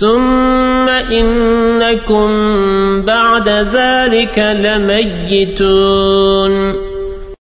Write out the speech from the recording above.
ثم إنكم بعد ذلك لميتون